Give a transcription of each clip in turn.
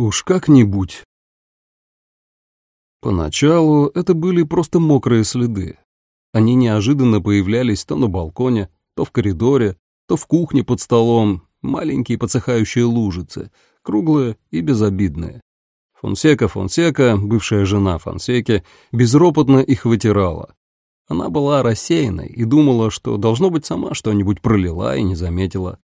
Уж как-нибудь. Поначалу это были просто мокрые следы. Они неожиданно появлялись то на балконе, то в коридоре, то в кухне под столом, маленькие подсыхающие лужицы, круглые и безобидные. Фонсека Фонсека, бывшая жена Фонсеки, безропотно их вытирала. Она была рассеянной и думала, что, должно быть, сама что-нибудь пролила и не заметила.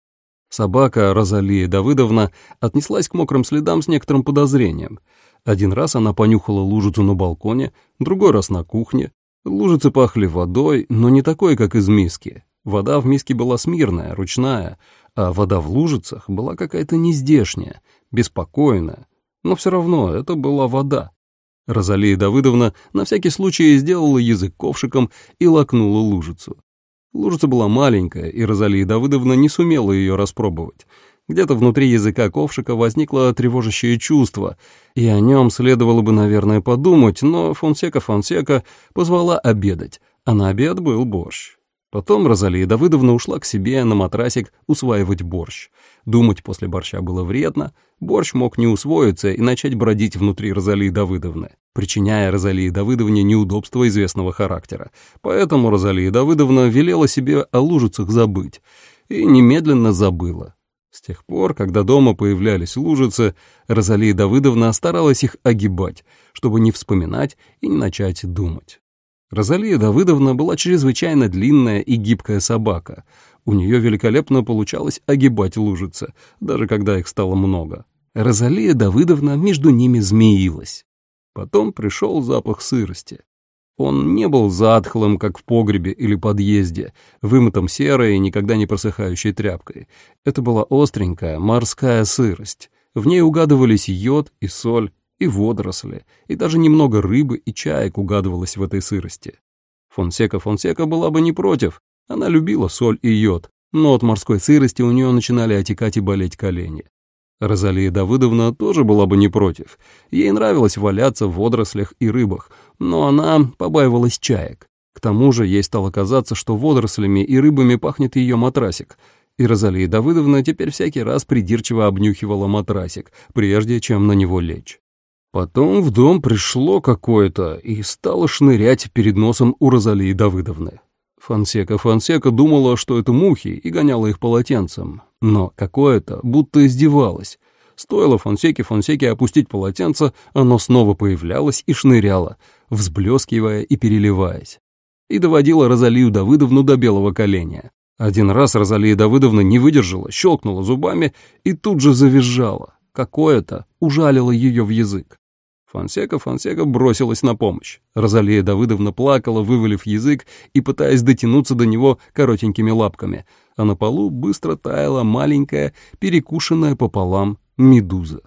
Собака Розалия Давыдовна отнеслась к мокрым следам с некоторым подозрением. Один раз она понюхала лужицу на балконе, другой раз на кухне. Лужицы пахли водой, но не такой, как из миски. Вода в миске была смирная, ручная, а вода в лужицах была какая-то нездешняя, беспокойная. Но все равно это была вода. Розалия Давыдовна на всякий случай сделала язык ковшиком и лакнула лужицу. Лужица была маленькая, и Розалия Давыдовна не сумела ее распробовать. Где-то внутри языка ковшика возникло тревожащее чувство, и о нем следовало бы, наверное, подумать, но Фонсека Фонсека позвала обедать, а на обед был борщ. Потом Розалия Давыдовна ушла к себе на матрасик усваивать борщ. Думать после борща было вредно, борщ мог не усвоиться и начать бродить внутри Розалии Давыдовны, причиняя Розалии Давыдовне неудобства известного характера. Поэтому Розалия Давыдовна велела себе о лужицах забыть и немедленно забыла. С тех пор, когда дома появлялись лужицы, Розалия Давыдовна старалась их огибать, чтобы не вспоминать и не начать думать. Розалия Давыдовна была чрезвычайно длинная и гибкая собака. У нее великолепно получалось огибать лужицы, даже когда их стало много. Розалия Давыдовна между ними змеилась. Потом пришел запах сырости. Он не был затхлым, как в погребе или подъезде, вымытым серой и никогда не просыхающей тряпкой. Это была остренькая морская сырость. В ней угадывались йод и соль, и водоросли, и даже немного рыбы и чаек угадывалось в этой сырости. Фонсека Фонсека была бы не против, она любила соль и йод, но от морской сырости у нее начинали отекать и болеть колени. Розалия Давыдовна тоже была бы не против. Ей нравилось валяться в водорослях и рыбах, но она побаивалась чаек. К тому же ей стало казаться, что водорослями и рыбами пахнет ее матрасик, и Розалия Давыдовна теперь всякий раз придирчиво обнюхивала матрасик, прежде чем на него лечь. Потом в дом пришло какое-то и стало шнырять перед носом у Розалии Давыдовны. Фансека Фансека думала, что это мухи, и гоняла их полотенцем. Но какое-то будто издевалось. Стоило Фонсеке Фонсеке опустить полотенце, оно снова появлялось и шныряло, взблескивая и переливаясь. И доводила Розалию Давыдовну до белого коленя. Один раз Розалия Давыдовна не выдержала, щелкнула зубами и тут же завизжала. Какое-то ужалило ее в язык. Фонсека Фонсека бросилась на помощь. Розалия Давыдовна плакала, вывалив язык и пытаясь дотянуться до него коротенькими лапками, а на полу быстро таяла маленькая, перекушенная пополам медуза.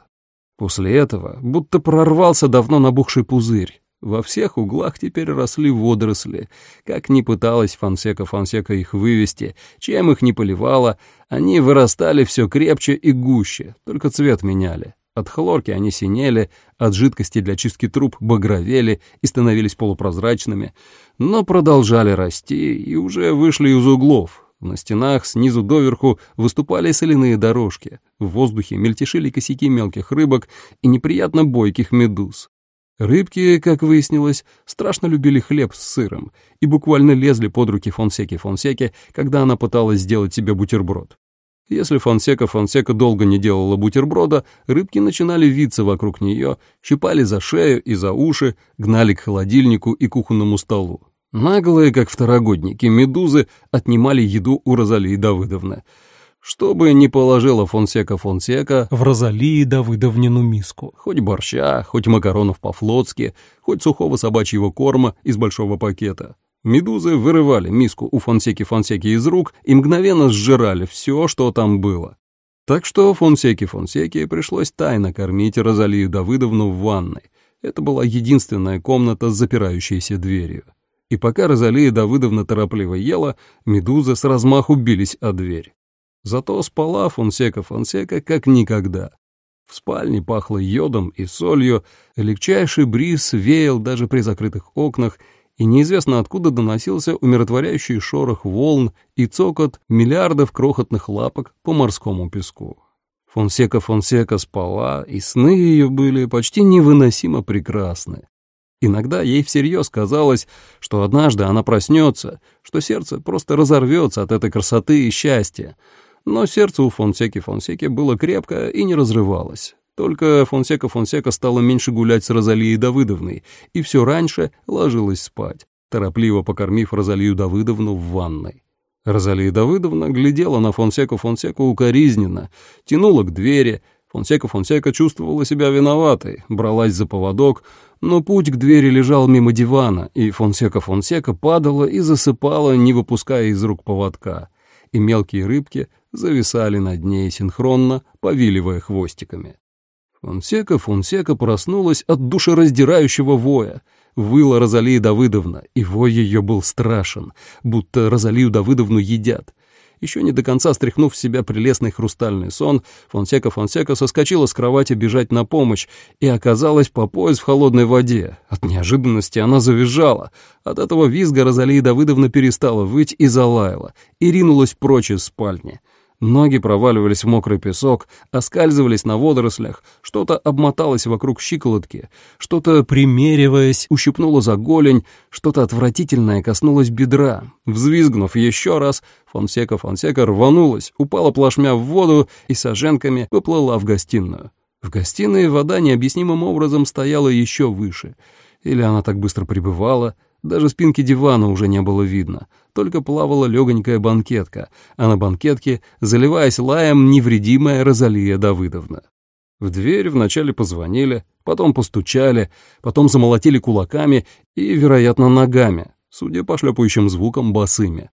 После этого будто прорвался давно набухший пузырь. Во всех углах теперь росли водоросли. Как ни пыталась Фонсека Фонсека их вывести, чем их не поливала, они вырастали все крепче и гуще, только цвет меняли. От хлорки они синели, от жидкости для чистки труб багровели и становились полупрозрачными, но продолжали расти и уже вышли из углов. На стенах снизу доверху выступали соляные дорожки, в воздухе мельтешили косяки мелких рыбок и неприятно бойких медуз. Рыбки, как выяснилось, страшно любили хлеб с сыром и буквально лезли под руки Фонсеки Фонсеки, когда она пыталась сделать себе бутерброд. Если Фонсека Фонсека долго не делала бутерброда, рыбки начинали виться вокруг нее, щипали за шею и за уши, гнали к холодильнику и кухонному столу. Наглые, как второгодники, медузы отнимали еду у Розалии Давыдовны. Что бы ни положила Фонсека Фонсека в Розалии Давыдовнину миску. Хоть борща, хоть макаронов по-флотски, хоть сухого собачьего корма из большого пакета. Медузы вырывали миску у Фонсеки-Фонсеки из рук и мгновенно сжирали все, что там было. Так что Фонсеке-Фонсеке пришлось тайно кормить Розалию Давыдовну в ванной. Это была единственная комната с запирающейся дверью. И пока Розалия Давыдовна торопливо ела, медузы с размаху бились о дверь. Зато спала Фонсека-Фонсека как никогда. В спальне пахло йодом и солью, легчайший бриз веял даже при закрытых окнах, и неизвестно откуда доносился умиротворяющий шорох волн и цокот миллиардов крохотных лапок по морскому песку. Фонсека Фонсека спала, и сны ее были почти невыносимо прекрасны. Иногда ей всерьез казалось, что однажды она проснется, что сердце просто разорвется от этой красоты и счастья. Но сердце у Фонсеки Фонсеки было крепко и не разрывалось. Только Фонсека Фонсека стала меньше гулять с Розалией Давыдовной и все раньше ложилась спать, торопливо покормив Розалию Давыдовну в ванной. Розалия Давыдовна глядела на Фонсеку Фонсеку укоризненно, тянула к двери. Фонсека Фонсека чувствовала себя виноватой, бралась за поводок, но путь к двери лежал мимо дивана, и Фонсека Фонсека падала и засыпала, не выпуская из рук поводка, и мелкие рыбки зависали над ней синхронно, повиливая хвостиками. Фонсека Фонсека проснулась от душераздирающего воя. Выла Розалия Давыдовна, и вой ее был страшен, будто Розалию Давыдовну едят. Еще не до конца стряхнув в себя прелестный хрустальный сон, Фонсека Фонсека соскочила с кровати бежать на помощь и оказалась по пояс в холодной воде. От неожиданности она завизжала. От этого визга Розалия Давыдовна перестала выть и залаяла, и ринулась прочь из спальни. Ноги проваливались в мокрый песок, оскальзывались на водорослях, что-то обмоталось вокруг щиколотки, что-то, примериваясь, ущипнуло за голень, что-то отвратительное коснулось бедра. Взвизгнув еще раз, Фонсека Фонсека рванулась, упала плашмя в воду и с оженками поплыла в гостиную. В гостиной вода необъяснимым образом стояла еще выше. Или она так быстро прибывала — даже спинки дивана уже не было видно, только плавала легонькая банкетка, а на банкетке, заливаясь лаем, невредимая Розалия Давыдовна. В дверь вначале позвонили, потом постучали, потом замолотили кулаками и, вероятно, ногами, судя по шлепающим звукам, босыми.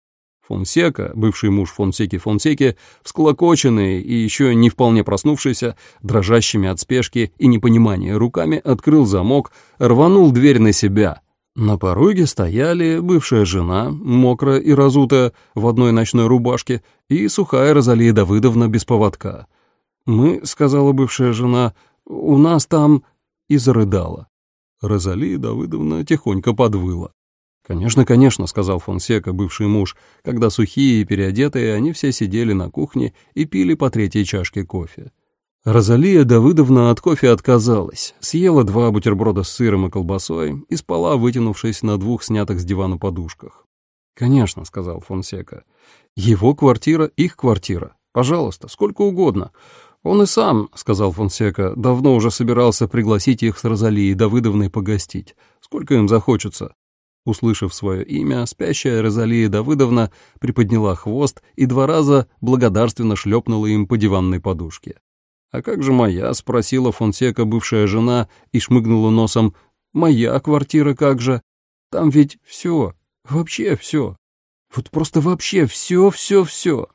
Фонсека, бывший муж Фонсеки Фонсеки, всклокоченный и еще не вполне проснувшийся, дрожащими от спешки и непонимания руками открыл замок, рванул дверь на себя — на пороге стояли бывшая жена, мокрая и разутая, в одной ночной рубашке, и сухая Розалия Давыдовна без поводка. «Мы», — сказала бывшая жена, — «у нас там...» и зарыдала. Розалия Давыдовна тихонько подвыла. «Конечно, конечно», — сказал Фонсека, бывший муж, когда сухие и переодетые они все сидели на кухне и пили по третьей чашке кофе. Розалия Давыдовна от кофе отказалась, съела два бутерброда с сыром и колбасой и спала, вытянувшись на двух снятых с дивана подушках. «Конечно», — сказал Фонсека. «Его квартира — их квартира. Пожалуйста, сколько угодно. Он и сам, — сказал Фонсека, — давно уже собирался пригласить их с Розалией Давыдовной погостить. Сколько им захочется». Услышав свое имя, спящая Розалия Давыдовна приподняла хвост и два раза благодарственно шлепнула им по диванной подушке. «А как же моя?» — спросила Фонсека бывшая жена и шмыгнула носом. «Моя квартира как же? Там ведь все, вообще все. Вот просто вообще все, все, все».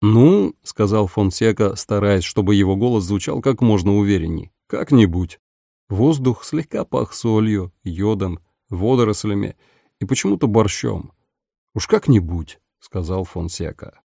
«Ну», — сказал Фонсека, стараясь, чтобы его голос звучал как можно уверенней, — «как-нибудь». Воздух слегка пах солью, йодом, водорослями и почему-то борщом. «Уж как-нибудь», — сказал Фонсека.